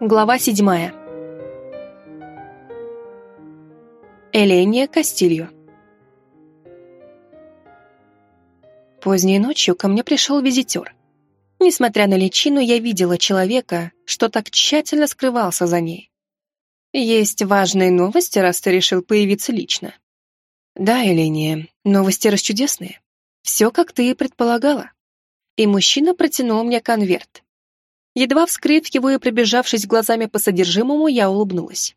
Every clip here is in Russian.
Глава седьмая. Эления Кастильо. Поздней ночью ко мне пришел визитер. Несмотря на личину, я видела человека, что так тщательно скрывался за ней. Есть важные новости, раз ты решил появиться лично. Да, Эления, новости расчудесные. Все, как ты и предполагала. И мужчина протянул мне конверт. Едва вскрыв его и пробежавшись глазами по содержимому, я улыбнулась.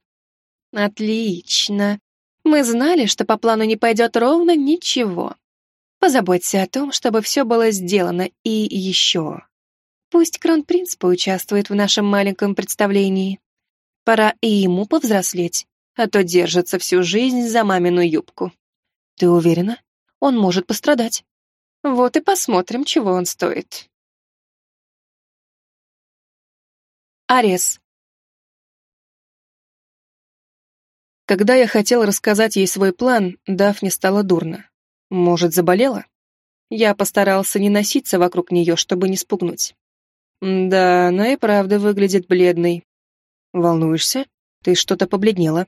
«Отлично. Мы знали, что по плану не пойдет ровно ничего. Позаботься о том, чтобы все было сделано, и еще. Пусть кронпринц поучаствует в нашем маленьком представлении. Пора и ему повзрослеть, а то держится всю жизнь за мамину юбку. Ты уверена? Он может пострадать. Вот и посмотрим, чего он стоит». Арес. Когда я хотел рассказать ей свой план, Дафне стало дурно. Может, заболела? Я постарался не носиться вокруг нее, чтобы не спугнуть. Да, она и правда выглядит бледной. Волнуешься? Ты что-то побледнела.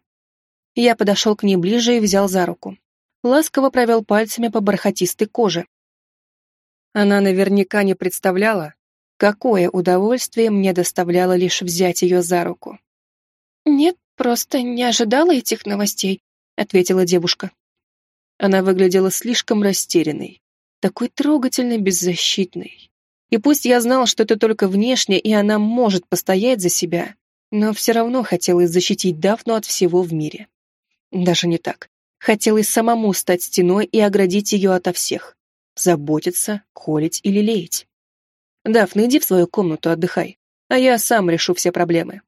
Я подошел к ней ближе и взял за руку. Ласково провел пальцами по бархатистой коже. Она наверняка не представляла, Какое удовольствие мне доставляло лишь взять ее за руку. «Нет, просто не ожидала этих новостей», — ответила девушка. Она выглядела слишком растерянной, такой трогательно беззащитной. И пусть я знал, что это только внешне, и она может постоять за себя, но все равно хотелось защитить Дафну от всего в мире. Даже не так. Хотелось самому стать стеной и оградить ее ото всех. Заботиться, колить или леять. «Дафна, иди в свою комнату, отдыхай, а я сам решу все проблемы».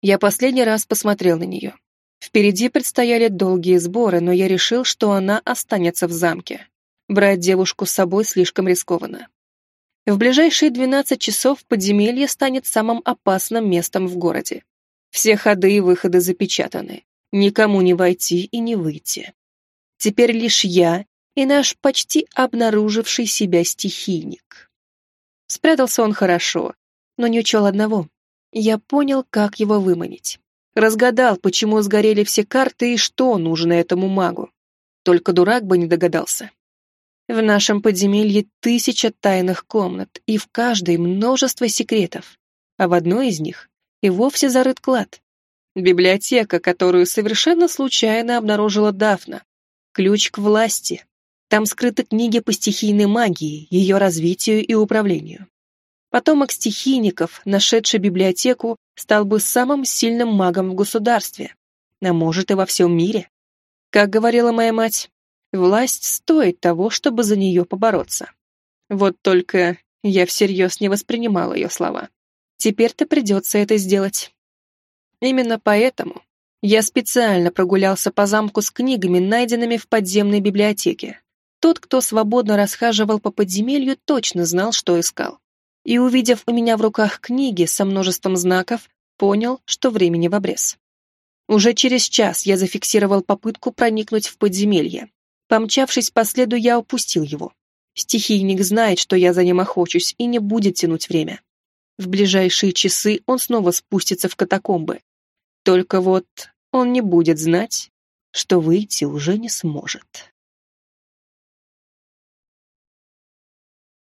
Я последний раз посмотрел на нее. Впереди предстояли долгие сборы, но я решил, что она останется в замке. Брать девушку с собой слишком рискованно. В ближайшие 12 часов подземелье станет самым опасным местом в городе. Все ходы и выходы запечатаны. Никому не войти и не выйти. Теперь лишь я и наш почти обнаруживший себя стихийник. Спрятался он хорошо, но не учел одного. Я понял, как его выманить. Разгадал, почему сгорели все карты и что нужно этому магу. Только дурак бы не догадался. В нашем подземелье тысяча тайных комнат, и в каждой множество секретов, а в одной из них и вовсе зарыт клад. Библиотека, которую совершенно случайно обнаружила Дафна. Ключ к власти. Там скрыты книги по стихийной магии, ее развитию и управлению. Потомок стихийников, нашедший библиотеку, стал бы самым сильным магом в государстве, а может и во всем мире. Как говорила моя мать, власть стоит того, чтобы за нее побороться. Вот только я всерьез не воспринимал ее слова. Теперь-то придется это сделать. Именно поэтому я специально прогулялся по замку с книгами, найденными в подземной библиотеке, тот, кто свободно расхаживал по подземелью, точно знал, что искал. И, увидев у меня в руках книги со множеством знаков, понял, что времени в обрез. Уже через час я зафиксировал попытку проникнуть в подземелье. Помчавшись по следу, я упустил его. Стихийник знает, что я за ним охочусь, и не будет тянуть время. В ближайшие часы он снова спустится в катакомбы. Только вот он не будет знать, что выйти уже не сможет.